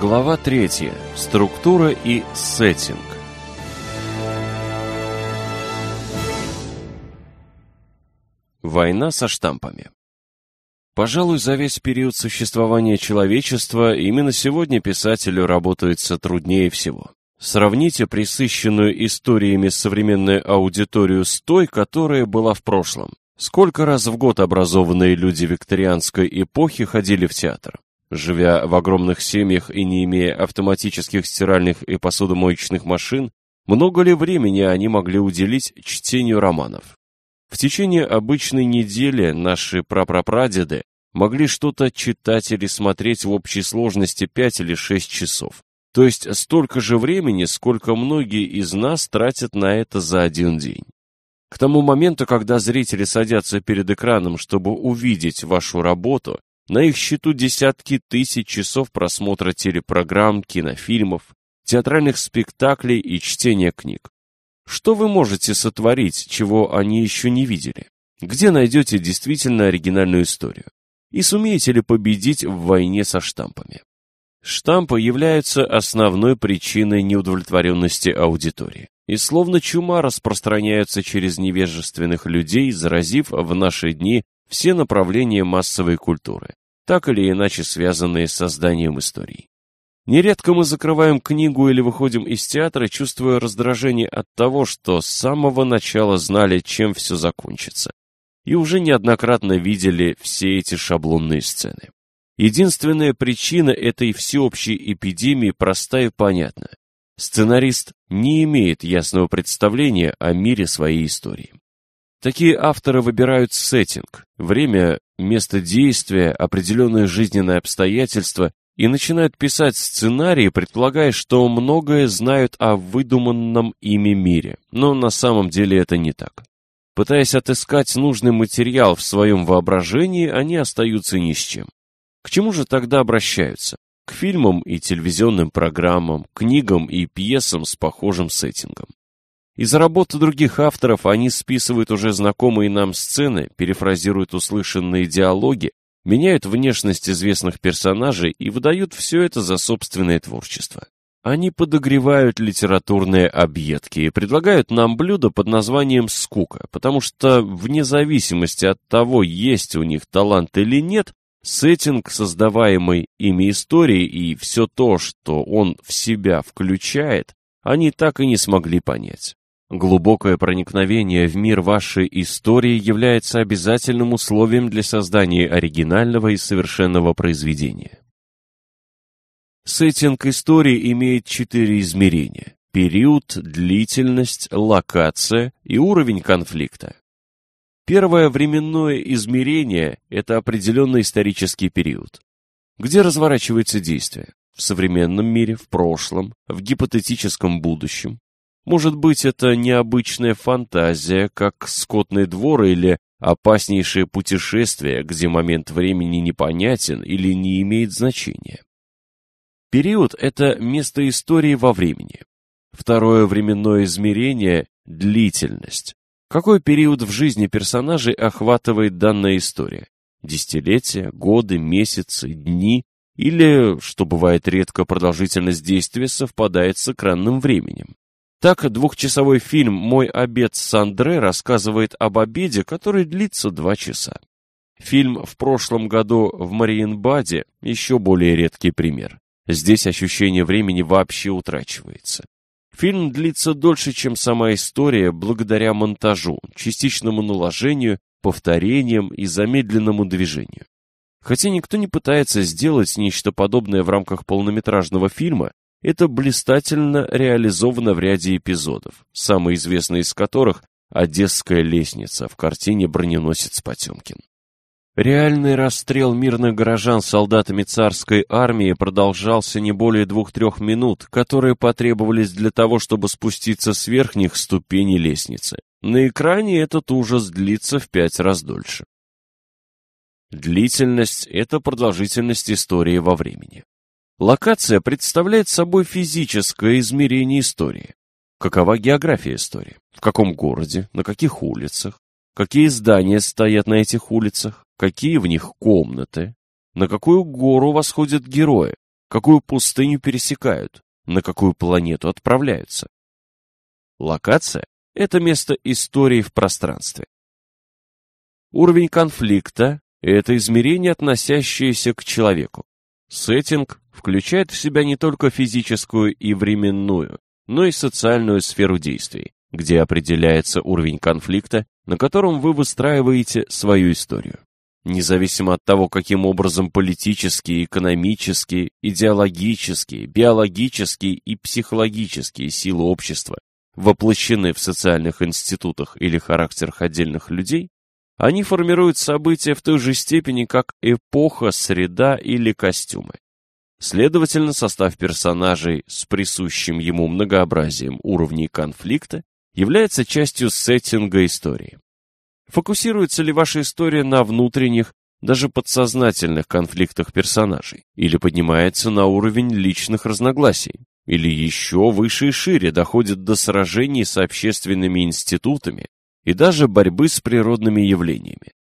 Глава 3. Структура и сеттинг. Война со штампами. Пожалуй, за весь период существования человечества именно сегодня писателю работается труднее всего. Сравните присыщенную историями современную аудиторию с той, которая была в прошлом. Сколько раз в год образованные люди викторианской эпохи ходили в театр? Живя в огромных семьях и не имея автоматических стиральных и посудомоечных машин, много ли времени они могли уделить чтению романов? В течение обычной недели наши прапрапрадеды могли что-то читать или смотреть в общей сложности 5 или 6 часов. То есть столько же времени, сколько многие из нас тратят на это за один день. К тому моменту, когда зрители садятся перед экраном, чтобы увидеть вашу работу, на их счету десятки тысяч часов просмотра телепрограмм, кинофильмов, театральных спектаклей и чтения книг. Что вы можете сотворить, чего они еще не видели? Где найдете действительно оригинальную историю? И сумеете ли победить в войне со штампами? Штампы являются основной причиной неудовлетворенности аудитории и словно чума распространяются через невежественных людей, заразив в наши дни все направления массовой культуры, так или иначе связанные с созданием историй. Нередко мы закрываем книгу или выходим из театра, чувствуя раздражение от того, что с самого начала знали, чем все закончится, и уже неоднократно видели все эти шаблонные сцены. Единственная причина этой всеобщей эпидемии проста и понятна. Сценарист не имеет ясного представления о мире своей истории. Такие авторы выбирают сеттинг, время, место действия, определенные жизненные обстоятельства и начинают писать сценарии, предполагая, что многое знают о выдуманном ими мире, но на самом деле это не так. Пытаясь отыскать нужный материал в своем воображении, они остаются ни с чем. К чему же тогда обращаются? К фильмам и телевизионным программам, книгам и пьесам с похожим сеттингом. Из работы других авторов они списывают уже знакомые нам сцены, перефразируют услышанные диалоги, меняют внешность известных персонажей и выдают все это за собственное творчество. Они подогревают литературные объедки и предлагают нам блюдо под названием «скука», потому что вне зависимости от того, есть у них талант или нет, сеттинг, создаваемый ими истории и все то, что он в себя включает, они так и не смогли понять. Глубокое проникновение в мир вашей истории является обязательным условием для создания оригинального и совершенного произведения. Сеттинг истории имеет четыре измерения – период, длительность, локация и уровень конфликта. Первое временное измерение – это определенный исторический период. Где разворачивается действие? В современном мире, в прошлом, в гипотетическом будущем, может быть, это необычная фантазия, как скотный двор или опаснейшее путешествие, где момент времени непонятен или не имеет значения. Период – это место истории во времени. Второе временное измерение – длительность. Какой период в жизни персонажей охватывает данная история? Десятилетия, годы, месяцы, дни или, что бывает редко, продолжительность действия совпадает с экранным временем. Так, двухчасовой фильм «Мой обед с Андре» рассказывает об обеде, который длится два часа. Фильм в прошлом году в Мариенбаде – еще более редкий пример. Здесь ощущение времени вообще утрачивается. Фильм длится дольше, чем сама история, благодаря монтажу, частичному наложению, повторениям и замедленному движению. Хотя никто не пытается сделать нечто подобное в рамках полнометражного фильма, это блистательно реализовано в ряде эпизодов, самый известный из которых «Одесская лестница» в картине «Броненосец Потемкин». Реальный расстрел мирных горожан солдатами царской армии продолжался не более двух-трех минут, которые потребовались для того, чтобы спуститься с верхних ступеней лестницы. На экране этот ужас длится в пять раз дольше. Длительность – это продолжительность истории во времени. Локация представляет собой физическое измерение истории. Какова география истории? В каком городе? На каких улицах? Какие здания стоят на этих улицах? Какие в них комнаты? На какую гору восходят герои? какую пустыню пересекают, на какую планету отправляются. Локация – это место истории в пространстве. Уровень конфликта – это измерение, относящееся к человеку. Сеттинг включает в себя не только физическую и временную, но и социальную сферу действий, где определяется уровень конфликта, на котором вы выстраиваете свою историю. Независимо от того, каким образом политические, экономические, идеологические, биологические и психологические силы общества воплощены в социальных институтах или характерах отдельных людей, они формируют события в той же степени, как эпоха, среда или костюмы. Следовательно, состав персонажей с присущим ему многообразием уровней конфликта является частью сеттинга истории. Фокусируется ли ваша история на внутренних, даже подсознательных конфликтах персонажей, или поднимается на уровень личных разногласий, или еще выше и шире доходит до сражений с общественными институтами и даже борьбы с природными явлениями.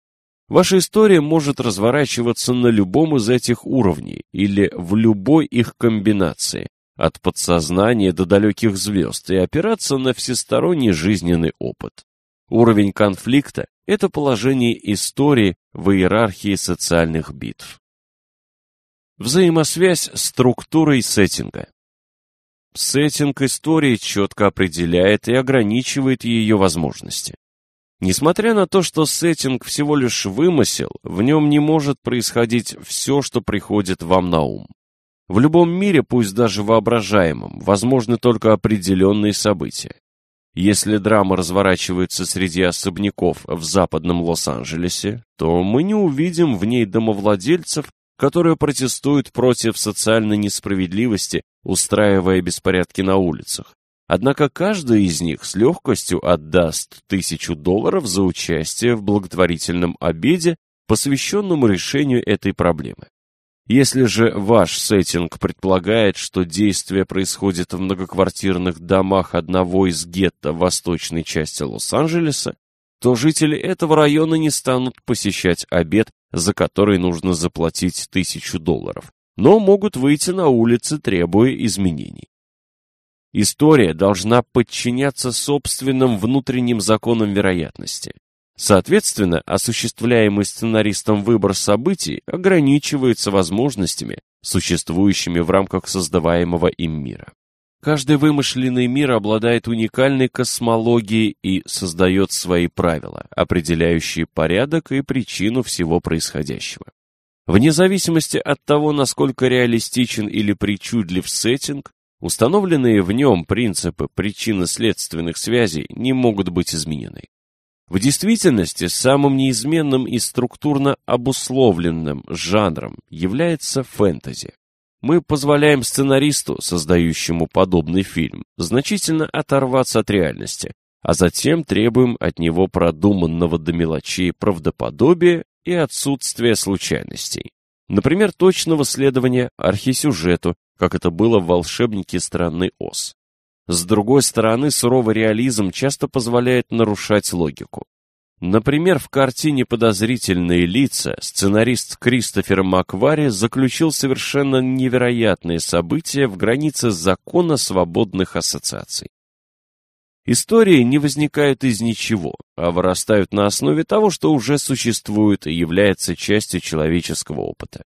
Ваша история может разворачиваться на любом из этих уровней или в любой их комбинации, от подсознания до далеких звезд, и опираться на всесторонний жизненный опыт. Уровень конфликта – это положение истории в иерархии социальных битв. Взаимосвязь с структурой сеттинга. Сеттинг истории четко определяет и ограничивает ее возможности. Несмотря на то, что сеттинг всего лишь вымысел, в нем не может происходить все, что приходит вам на ум. В любом мире, пусть даже воображаемом, возможны только определенные события. Если драма разворачивается среди особняков в западном Лос-Анджелесе, то мы не увидим в ней домовладельцев, которые протестуют против социальной несправедливости, устраивая беспорядки на улицах. Однако каждый из них с легкостью отдаст тысячу долларов за участие в благотворительном обеде, посвященному решению этой проблемы. Если же ваш сеттинг предполагает, что действие происходит в многоквартирных домах одного из гетто восточной части Лос-Анджелеса, то жители этого района не станут посещать обед, за который нужно заплатить тысячу долларов, но могут выйти на улицы, требуя изменений. История должна подчиняться собственным внутренним законам вероятности. Соответственно, осуществляемый сценаристом выбор событий ограничивается возможностями, существующими в рамках создаваемого им мира. Каждый вымышленный мир обладает уникальной космологией и создает свои правила, определяющие порядок и причину всего происходящего. Вне зависимости от того, насколько реалистичен или причудлив сеттинг, установленные в нем принципы причинно-следственных связей не могут быть изменены. В действительности самым неизменным и структурно обусловленным жанром является фэнтези. Мы позволяем сценаристу, создающему подобный фильм, значительно оторваться от реальности, а затем требуем от него продуманного до мелочей правдоподобия и отсутствия случайностей. Например, точного следования архисюжету, как это было в «Волшебнике страны Оз. С другой стороны, суровый реализм часто позволяет нарушать логику. Например, в картине «Подозрительные лица» сценарист Кристофер Маквари заключил совершенно невероятные события в границе закона свободных ассоциаций. Истории не возникают из ничего, а вырастают на основе того, что уже существует и является частью человеческого опыта.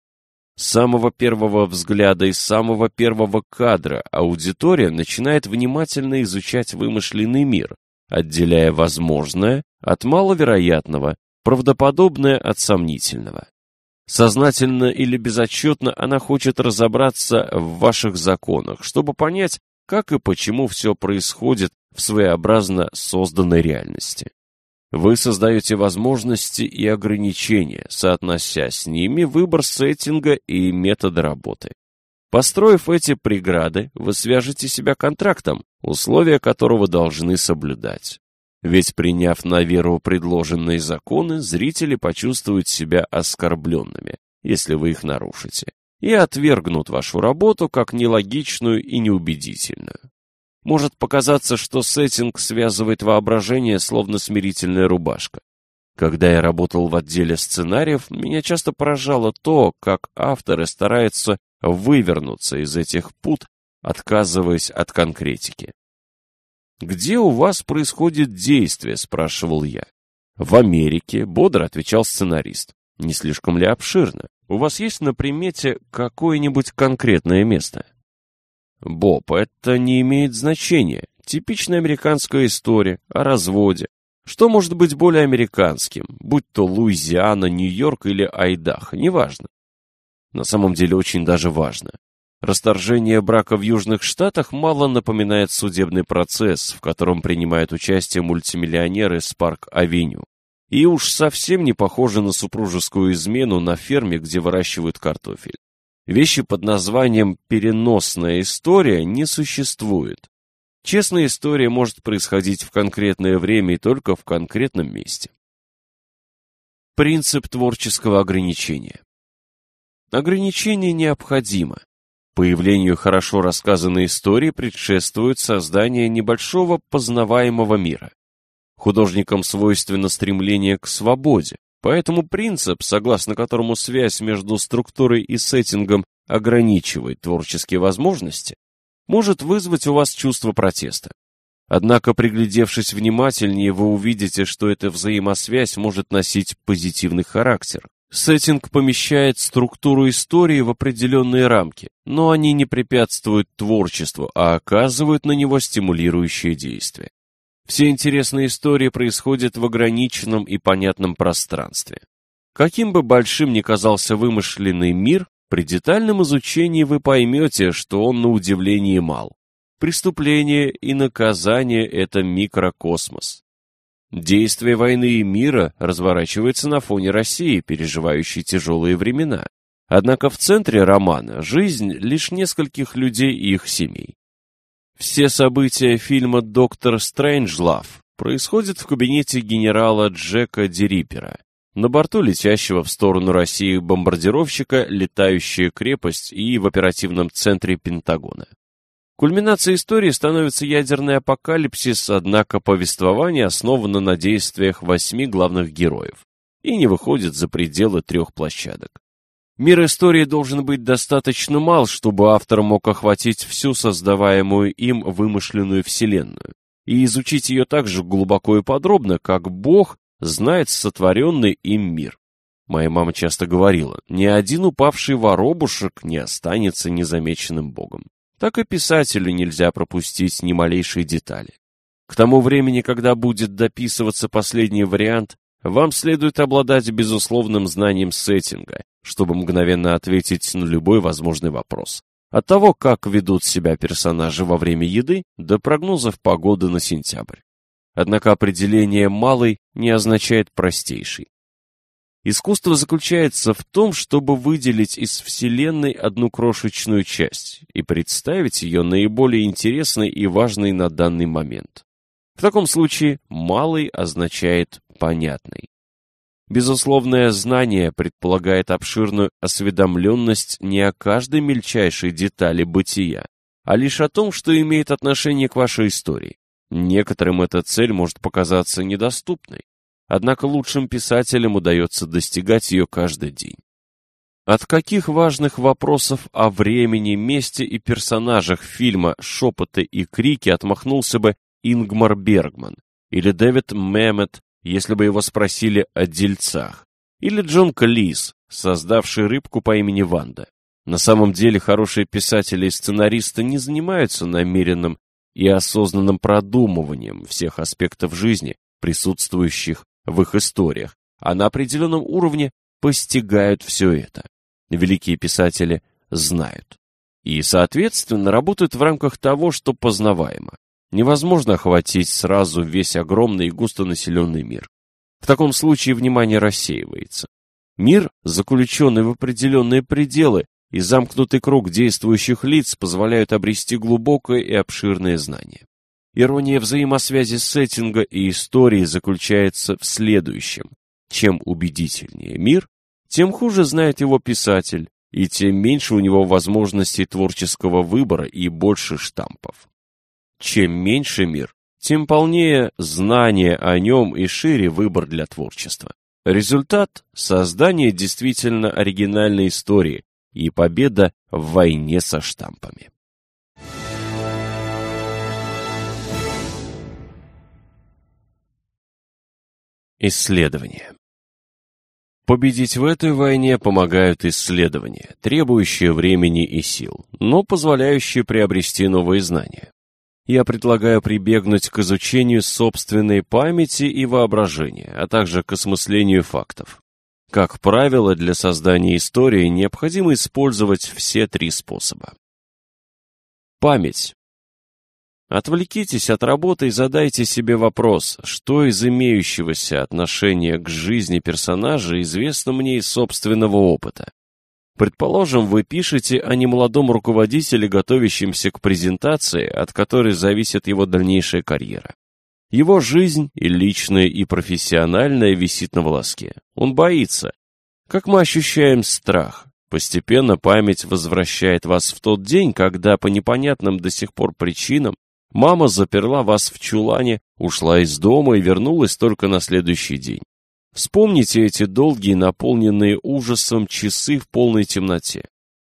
С самого первого взгляда и самого первого кадра аудитория начинает внимательно изучать вымышленный мир, отделяя возможное от маловероятного, правдоподобное от сомнительного. Сознательно или безотчетно она хочет разобраться в ваших законах, чтобы понять, как и почему все происходит в своеобразно созданной реальности. Вы создаете возможности и ограничения, соотнося с ними выбор сеттинга и метода работы. Построив эти преграды, вы свяжете себя контрактом, условия которого должны соблюдать. Ведь приняв на веру предложенные законы, зрители почувствуют себя оскорбленными, если вы их нарушите, и отвергнут вашу работу как нелогичную и неубедительную. Может показаться, что сеттинг связывает воображение словно смирительная рубашка. Когда я работал в отделе сценариев, меня часто поражало то, как авторы стараются вывернуться из этих пут, отказываясь от конкретики. «Где у вас происходит действие?» – спрашивал я. «В Америке», – бодро отвечал сценарист. «Не слишком ли обширно? У вас есть на примете какое-нибудь конкретное место?» «Боб, это не имеет значения. Типичная американская история о разводе. Что может быть более американским, будь то Луизиана, Нью-Йорк или Айдахо, неважно. На самом деле очень даже важно. Расторжение брака в Южных Штатах мало напоминает судебный процесс, в котором принимают участие мультимиллионеры с Парк-авеню. И уж совсем не похоже на супружескую измену на ферме, где выращивают картофель. Вещи под названием «переносная история» не существует. Честная история может происходить в конкретное время и только в конкретном месте. Принцип творческого ограничения. Ограничение необходимо. Появлению хорошо рассказанной истории предшествует создание небольшого познаваемого мира. Художникам свойственно стремление к свободе, поэтому принцип, согласно которому связь между структурой и сеттингом ограничивает творческие возможности, может вызвать у вас чувство протеста. Однако, приглядевшись внимательнее, вы увидите, что эта взаимосвязь может носить позитивный характер. Сеттинг помещает структуру истории в определенные рамки, но они не препятствуют творчеству, а оказывают на него стимулирующее действие. Все интересные истории происходят в ограниченном и понятном пространстве. Каким бы большим ни казался вымышленный мир, при детальном изучении вы поймете, что он на удивление мал. Преступление и наказание – это микрокосмос. Действие войны и мира разворачивается на фоне России, переживающей тяжелые времена. Однако в центре романа жизнь лишь нескольких людей и их семей. Все события фильма «Доктор Стрэнджлав» происходят в кабинете генерала Джека Дерипера, на борту летящего в сторону России бомбардировщика «Летающая крепость» и в оперативном центре Пентагона. Кульминацией истории становится ядерный апокалипсис, однако повествование основано на действиях восьми главных героев и не выходит за пределы трех площадок. Мир истории должен быть достаточно мал, чтобы автор мог охватить всю создаваемую им вымышленную вселенную и изучить ее так же глубоко и подробно, как Бог знает сотворенный им мир. Моя мама часто говорила, ни один упавший воробушек не останется незамеченным Богом. Так и писателю нельзя пропустить ни малейшей детали. К тому времени, когда будет дописываться последний вариант, вам следует обладать безусловным знанием сеттинга, чтобы мгновенно ответить на любой возможный вопрос. От того, как ведут себя персонажи во время еды, до прогнозов погоды на сентябрь. Однако определение «малый» не означает «простейший». Искусство заключается в том, чтобы выделить из Вселенной одну крошечную часть и представить ее наиболее интересной и важной на данный момент. В таком случае «малый» означает «понятный». Безусловное знание предполагает обширную осведомленность не о каждой мельчайшей детали бытия, а лишь о том, что имеет отношение к вашей истории. Некоторым эта цель может показаться недоступной, однако лучшим писателям удается достигать ее каждый день. От каких важных вопросов о времени, месте и персонажах фильма «Шепоты и крики» отмахнулся бы Ингмар Бергман или Дэвид Мэммет, если бы его спросили о дельцах, или Джон Клис, создавший рыбку по имени Ванда. На самом деле хорошие писатели и сценаристы не занимаются намеренным и осознанным продумыванием всех аспектов жизни, присутствующих в их историях, а на определенном уровне постигают все это. Великие писатели знают. И, соответственно, работают в рамках того, что познаваемо. Невозможно охватить сразу весь огромный и густонаселенный мир. В таком случае внимание рассеивается. Мир, заключенный в определенные пределы, и замкнутый круг действующих лиц позволяют обрести глубокое и обширное знание. Ирония взаимосвязи сеттинга и истории заключается в следующем. Чем убедительнее мир, тем хуже знает его писатель, и тем меньше у него возможностей творческого выбора и больше штампов. Чем меньше мир, тем полнее знание о нем и шире выбор для творчества. Результат – создание действительно оригинальной истории и победа в войне со штампами. Исследования Победить в этой войне помогают исследования, требующие времени и сил, но позволяющие приобрести новые знания. Я предлагаю прибегнуть к изучению собственной памяти и воображения, а также к осмыслению фактов. Как правило, для создания истории необходимо использовать все три способа. Память Отвлекитесь от работы и задайте себе вопрос, что из имеющегося отношения к жизни персонажа известно мне из собственного опыта. Предположим, вы пишете о немолодом руководителе, готовящемся к презентации, от которой зависит его дальнейшая карьера. Его жизнь, и личная, и профессиональная, висит на волоске. Он боится. Как мы ощущаем страх? Постепенно память возвращает вас в тот день, когда по непонятным до сих пор причинам Мама заперла вас в чулане, ушла из дома и вернулась только на следующий день. Вспомните эти долгие, наполненные ужасом часы в полной темноте.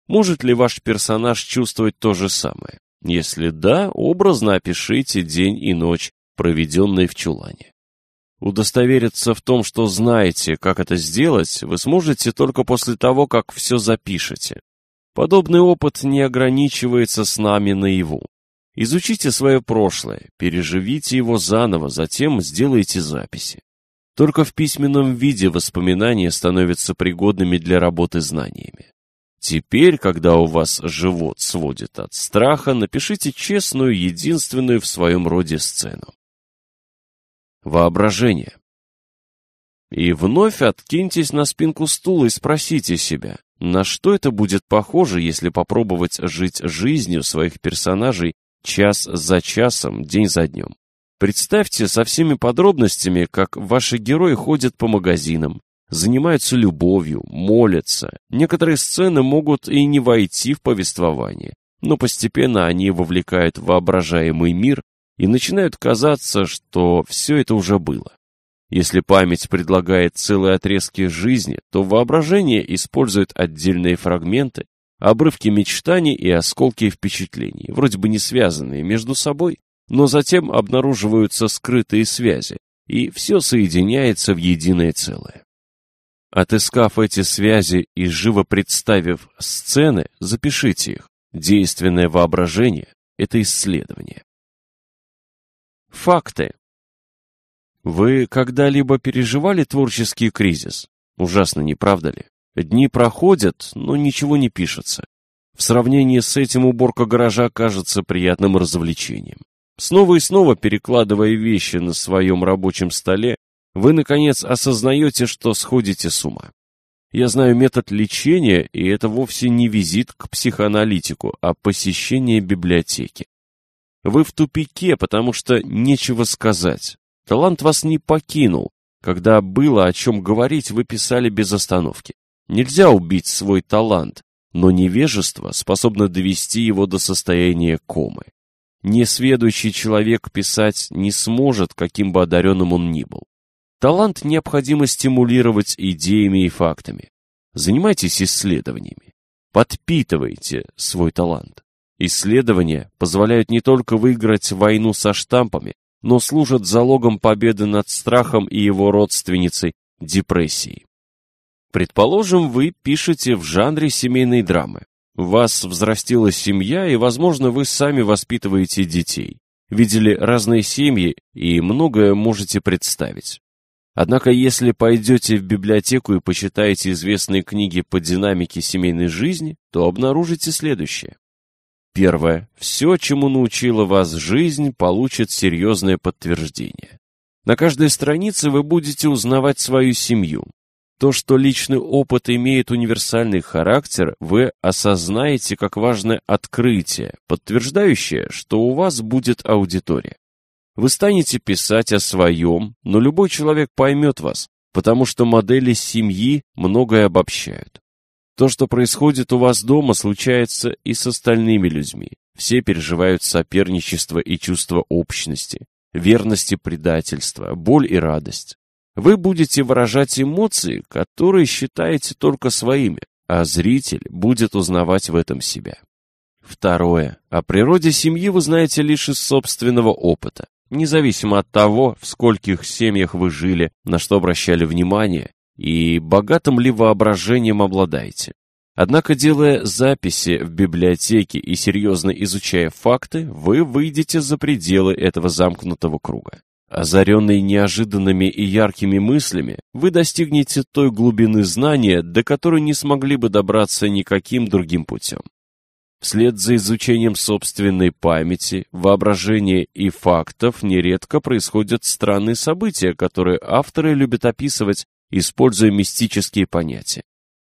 Может ли ваш персонаж чувствовать то же самое? Если да, образно опишите день и ночь, проведенные в чулане. Удостовериться в том, что знаете, как это сделать, вы сможете только после того, как все запишете. Подобный опыт не ограничивается с нами наяву. Изучите свое прошлое, переживите его заново, затем сделайте записи. Только в письменном виде воспоминания становятся пригодными для работы знаниями. Теперь, когда у вас живот сводит от страха, напишите честную, единственную в своем роде сцену. Воображение. И вновь откиньтесь на спинку стула и спросите себя, на что это будет похоже, если попробовать жить жизнью своих персонажей час за часом, день за днем. Представьте со всеми подробностями, как ваши герои ходят по магазинам, занимаются любовью, молятся. Некоторые сцены могут и не войти в повествование, но постепенно они вовлекают воображаемый мир и начинают казаться, что все это уже было. Если память предлагает целые отрезки жизни, то воображение использует отдельные фрагменты, обрывки мечтаний и осколки впечатлений, вроде бы не связанные между собой, но затем обнаруживаются скрытые связи, и все соединяется в единое целое. Отыскав эти связи и живо представив сцены, запишите их. Действенное воображение – это исследование. Факты. Вы когда-либо переживали творческий кризис? Ужасно, не правда ли? Дни проходят, но ничего не пишется. В сравнении с этим уборка гаража кажется приятным развлечением. Снова и снова перекладывая вещи на своем рабочем столе, вы, наконец, осознаете, что сходите с ума. Я знаю метод лечения, и это вовсе не визит к психоаналитику, а посещение библиотеки. Вы в тупике, потому что нечего сказать. Талант вас не покинул. Когда было о чем говорить, вы писали без остановки. Нельзя убить свой талант, но невежество способно довести его до состояния комы. Несведущий человек писать не сможет, каким бы одаренным он ни был. Талант необходимо стимулировать идеями и фактами. Занимайтесь исследованиями. Подпитывайте свой талант. Исследования позволяют не только выиграть войну со штампами, но служат залогом победы над страхом и его родственницей – депрессией. Предположим, вы пишете в жанре семейной драмы. У вас взрастила семья, и, возможно, вы сами воспитываете детей. Видели разные семьи и многое можете представить. Однако, если пойдете в библиотеку и почитаете известные книги по динамике семейной жизни, то обнаружите следующее. Первое. Все, чему научила вас жизнь, получит серьезное подтверждение. На каждой странице вы будете узнавать свою семью, то, что личный опыт имеет универсальный характер, вы осознаете как важное открытие, подтверждающее, что у вас будет аудитория. Вы станете писать о своем, но любой человек поймет вас, потому что модели семьи многое обобщают. То, что происходит у вас дома, случается и с остальными людьми. Все переживают соперничество и чувство общности. верность и предательство, боль и радость. Вы будете выражать эмоции, которые считаете только своими, а зритель будет узнавать в этом себя. Второе. О природе семьи вы знаете лишь из собственного опыта. Независимо от того, в скольких семьях вы жили, на что обращали внимание, и богатым ли воображением обладаете. Однако, делая записи в библиотеке и серьезно изучая факты, вы выйдете за пределы этого замкнутого круга. Озаренный неожиданными и яркими мыслями, вы достигнете той глубины знания, до которой не смогли бы добраться никаким другим путем. Вслед за изучением собственной памяти, воображения и фактов нередко происходят странные события, которые авторы любят описывать, используя мистические понятия.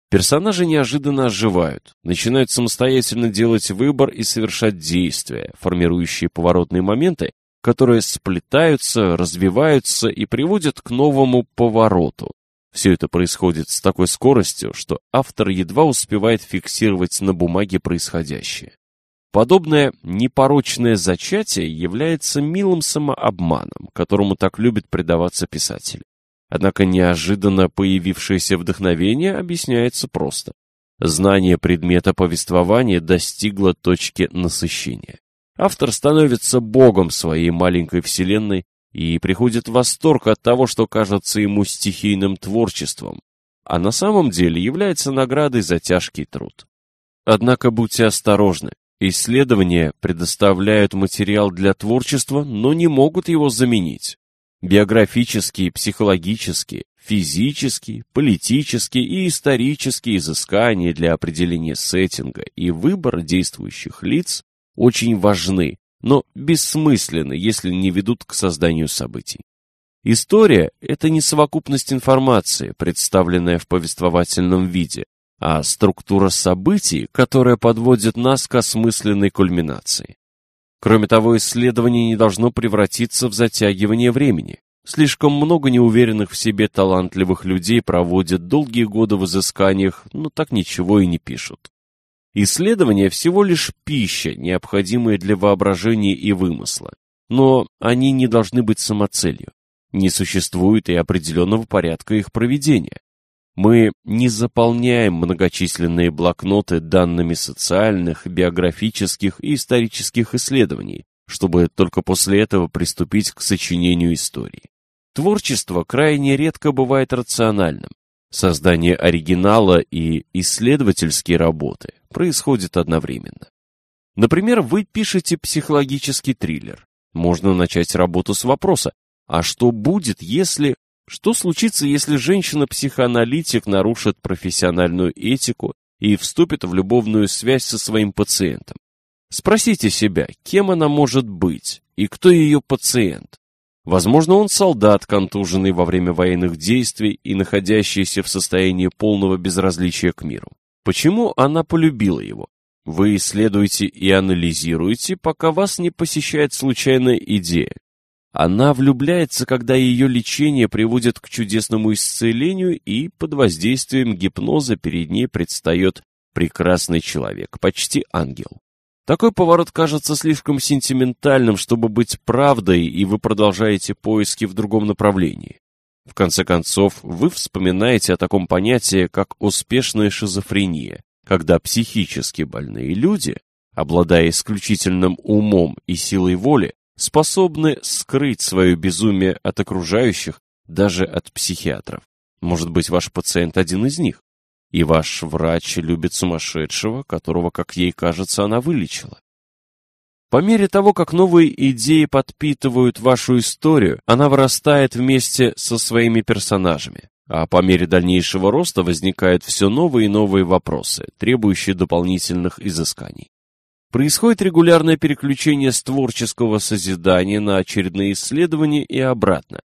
Персонажи неожиданно оживают, начинают самостоятельно делать выбор и совершать действия, формирующие поворотные моменты, которые сплетаются, развиваются и приводят к новому повороту. Все это происходит с такой скоростью, что автор едва успевает фиксировать на бумаге происходящее. Подобное непорочное зачатие является милым самообманом, которому так любит предаваться писатель. Однако неожиданно появившееся вдохновение объясняется просто. Знание предмета повествования достигло точки насыщения. Автор становится богом своей маленькой вселенной и приходит в восторг от того, что кажется ему стихийным творчеством, а на самом деле является наградой за тяжкий труд. Однако будьте осторожны. Исследования предоставляют материал для творчества, но не могут его заменить. Биографические, психологические, физические, политические и исторические изыскания для определения сеттинга и выбора действующих лиц очень важны, но бессмысленны, если не ведут к созданию событий. История – это не совокупность информации, представленная в повествовательном виде, а структура событий, которая подводит нас к осмысленной кульминации. Кроме того, исследование не должно превратиться в затягивание времени. Слишком много неуверенных в себе талантливых людей проводят долгие годы в изысканиях, но так ничего и не пишут. Исследования всего лишь пища, необходимая для воображения и вымысла. Но они не должны быть самоцелью. Не существует и определенного порядка их проведения. Мы не заполняем многочисленные блокноты данными социальных, биографических и исторических исследований, чтобы только после этого приступить к сочинению истории. Творчество крайне редко бывает рациональным. Создание оригинала и исследовательские работы происходят одновременно. Например, вы пишете психологический триллер. Можно начать работу с вопроса, а что будет, если что случится, если женщина-психоаналитик нарушит профессиональную этику и вступит в любовную связь со своим пациентом? Спросите себя, кем она может быть и кто ее пациент. Возможно, он солдат, контуженный во время военных действий и находящийся в состоянии полного безразличия к миру. Почему она полюбила его? Вы исследуете и анализируете, пока вас не посещает случайная идея. Она влюбляется, когда ее лечение приводит к чудесному исцелению, и под воздействием гипноза перед ней предстает прекрасный человек, почти ангел. Такой поворот кажется слишком сентиментальным, чтобы быть правдой, и вы продолжаете поиски в другом направлении. В конце концов, вы вспоминаете о таком понятии, как успешная шизофрения, когда психически больные люди, обладая исключительным умом и силой воли, способны скрыть свое безумие от окружающих, даже от психиатров. Может быть, ваш пациент один из них, и ваш врач любит сумасшедшего, которого, как ей кажется, она вылечила. По мере того, как новые идеи подпитывают вашу историю, она вырастает вместе со своими персонажами. А по мере дальнейшего роста возникают все новые и новые вопросы, требующие дополнительных изысканий. Происходит регулярное переключение с творческого созидания на очередные исследования и обратно.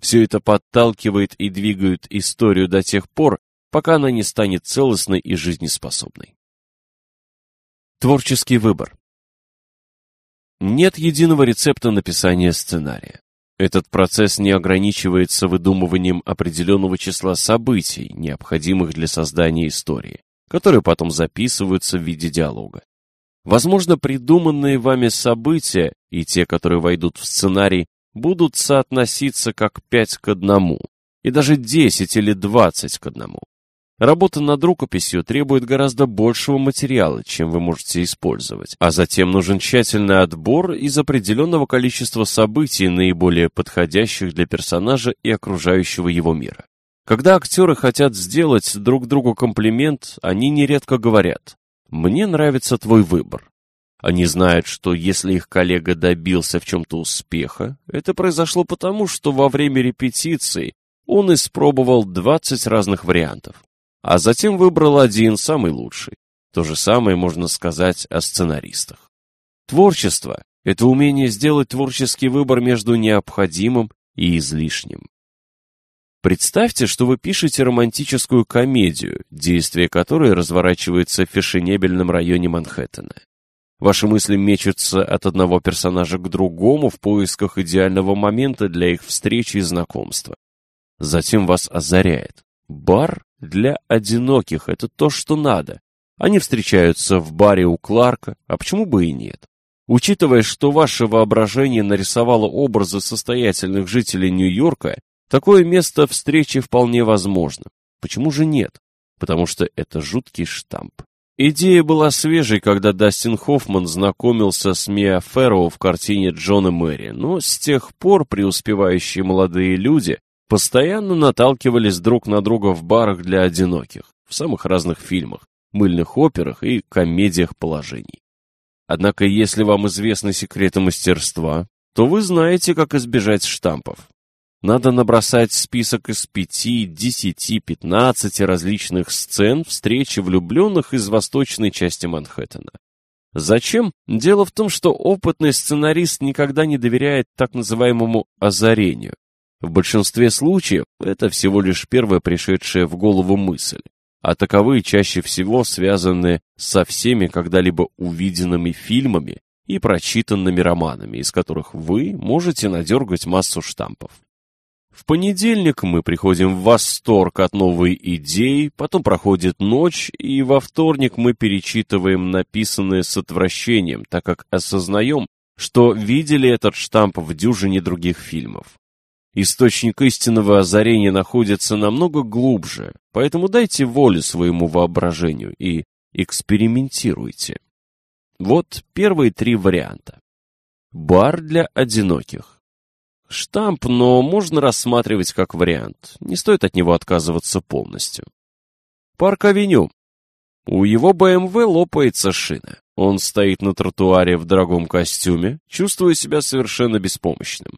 Все это подталкивает и двигает историю до тех пор, пока она не станет целостной и жизнеспособной. Творческий выбор Нет единого рецепта написания сценария. Этот процесс не ограничивается выдумыванием определенного числа событий, необходимых для создания истории, которые потом записываются в виде диалога. Возможно, придуманные вами события и те, которые войдут в сценарий, будут соотноситься как 5 к 1, и даже 10 или 20 к 1. Работа над рукописью требует гораздо большего материала, чем вы можете использовать, а затем нужен тщательный отбор из определенного количества событий, наиболее подходящих для персонажа и окружающего его мира. Когда актеры хотят сделать друг другу комплимент, они нередко говорят «Мне нравится твой выбор». Они знают, что если их коллега добился в чем-то успеха, это произошло потому, что во время репетиций он испробовал 20 разных вариантов а затем выбрал один, самый лучший. То же самое можно сказать о сценаристах. Творчество – это умение сделать творческий выбор между необходимым и излишним. Представьте, что вы пишете романтическую комедию, действие которой разворачивается в фешенебельном районе Манхэттена. Ваши мысли мечутся от одного персонажа к другому в поисках идеального момента для их встречи и знакомства. Затем вас озаряет. Бар для одиноких это то, что надо. Они встречаются в баре у Кларка, а почему бы и нет? Учитывая, что ваше воображение нарисовало образы состоятельных жителей Нью-Йорка, такое место встречи вполне возможно. Почему же нет? Потому что это жуткий штамп. Идея была свежей, когда Дастин Хоффман знакомился с Миа Ферроу в картине Джона Мэри, но с тех пор преуспевающие молодые люди постоянно наталкивались друг на друга в барах для одиноких, в самых разных фильмах, мыльных операх и комедиях положений. Однако, если вам известны секреты мастерства, то вы знаете, как избежать штампов. Надо набросать список из пяти, десяти, пятнадцати различных сцен встречи влюбленных из восточной части Манхэттена. Зачем? Дело в том, что опытный сценарист никогда не доверяет так называемому озарению. В большинстве случаев это всего лишь первая пришедшая в голову мысль, а таковые чаще всего связаны со всеми когда-либо увиденными фильмами и прочитанными романами, из которых вы можете надергать массу штампов. В понедельник мы приходим в восторг от новой идеи, потом проходит ночь, и во вторник мы перечитываем написанное с отвращением, так как осознаем, что видели этот штамп в дюжине других фильмов. Источник истинного озарения находится намного глубже, поэтому дайте волю своему воображению и экспериментируйте. Вот первые три варианта. Бар для одиноких. Штамп, но можно рассматривать как вариант. Не стоит от него отказываться полностью. Парк-авеню. У его БМВ лопается шина. Он стоит на тротуаре в дорогом костюме, чувствуя себя совершенно беспомощным.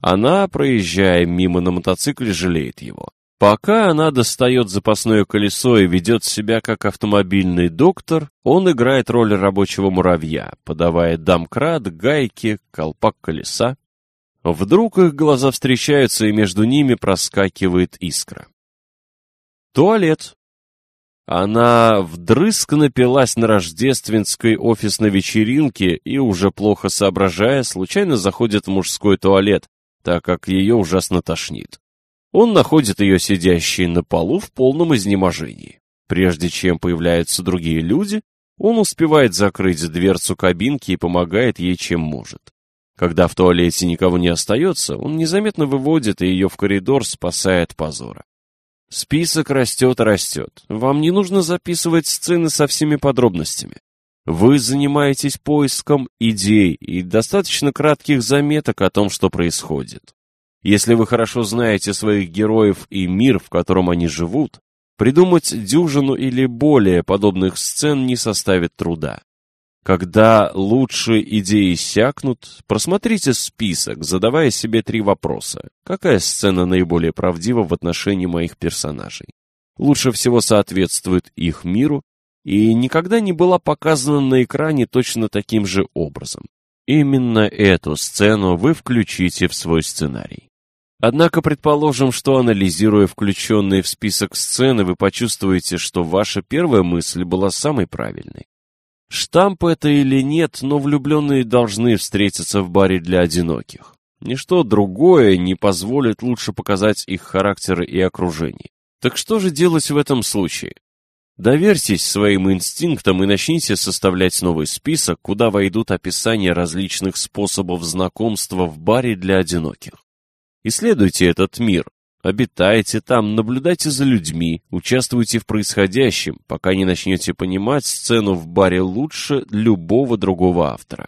Она, проезжая мимо на мотоцикле, жалеет его. Пока она достает запасное колесо и ведет себя как автомобильный доктор, он играет роль рабочего муравья, подавая домкрат, гайки, колпак колеса. Вдруг их глаза встречаются, и между ними проскакивает искра. Туалет. Она вдрызг напилась на рождественской офисной вечеринке и, уже плохо соображая, случайно заходит в мужской туалет, так как ее ужасно тошнит. Он находит ее сидящей на полу в полном изнеможении. Прежде чем появляются другие люди, он успевает закрыть дверцу кабинки и помогает ей чем может. Когда в туалете никого не остается, он незаметно выводит ее в коридор, спасая от позора. Список растет и растет. Вам не нужно записывать сцены со всеми подробностями. Вы занимаетесь поиском идей и достаточно кратких заметок о том, что происходит. Если вы хорошо знаете своих героев и мир, в котором они живут, придумать дюжину или более подобных сцен не составит труда. Когда лучшие идеи иссякнут, просмотрите список, задавая себе три вопроса. Какая сцена наиболее правдива в отношении моих персонажей? Лучше всего соответствует их миру и никогда не была показана на экране точно таким же образом. Именно эту сцену вы включите в свой сценарий. Однако предположим, что анализируя включенные в список сцены, вы почувствуете, что ваша первая мысль была самой правильной. Штамп это или нет, но влюбленные должны встретиться в баре для одиноких. Ничто другое не позволит лучше показать их характеры и окружение. Так что же делать в этом случае? Доверьтесь своим инстинктам и начните составлять новый список, куда войдут описания различных способов знакомства в баре для одиноких. Исследуйте этот мир, обитайте там, наблюдайте за людьми, участвуйте в происходящем, пока не начнете понимать сцену в баре лучше любого другого автора.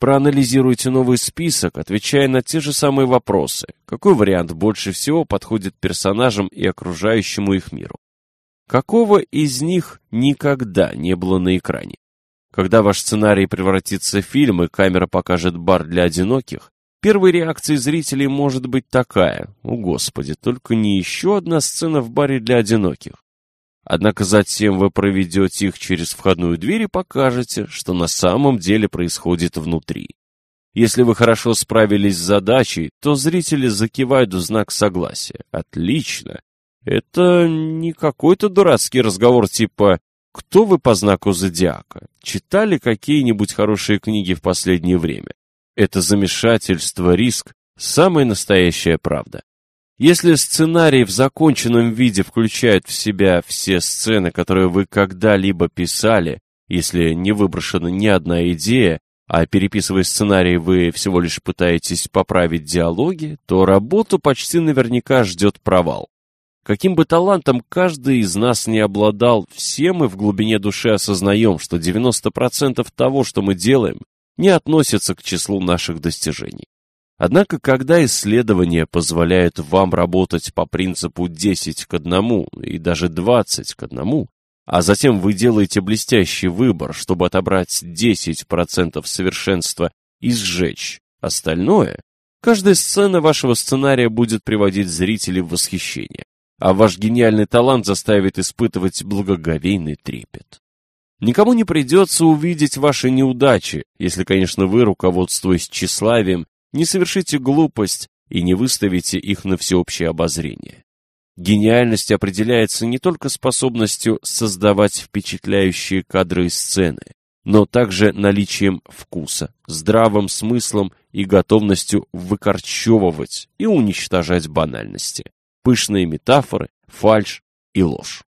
Проанализируйте новый список, отвечая на те же самые вопросы. Какой вариант больше всего подходит персонажам и окружающему их миру? Какого из них никогда не было на экране? Когда ваш сценарий превратится в фильм и камера покажет бар для одиноких, первой реакцией зрителей может быть такая «О, Господи, только не еще одна сцена в баре для одиноких». Однако затем вы проведете их через входную дверь и покажете, что на самом деле происходит внутри. Если вы хорошо справились с задачей, то зрители закивают в знак согласия. Отлично. Это не какой-то дурацкий разговор типа «Кто вы по знаку зодиака?» Читали какие-нибудь хорошие книги в последнее время? Это замешательство, риск, самая настоящая правда. Если сценарий в законченном виде включает в себя все сцены, которые вы когда-либо писали, если не выброшена ни одна идея, а переписывая сценарий вы всего лишь пытаетесь поправить диалоги, то работу почти наверняка ждет провал. Каким бы талантом каждый из нас не обладал, все мы в глубине души осознаем, что 90% того, что мы делаем, не относится к числу наших достижений. Однако, когда исследования позволяют вам работать по принципу 10 к 1 и даже 20 к 1, а затем вы делаете блестящий выбор, чтобы отобрать 10% совершенства и сжечь остальное, каждая сцена вашего сценария будет приводить зрителей в восхищение а ваш гениальный талант заставит испытывать благоговейный трепет. Никому не придется увидеть ваши неудачи, если, конечно, вы, руководствуясь тщеславием, не совершите глупость и не выставите их на всеобщее обозрение. Гениальность определяется не только способностью создавать впечатляющие кадры и сцены, но также наличием вкуса, здравым смыслом и готовностью выкорчевывать и уничтожать банальности пышные метафоры, фальшь и ложь.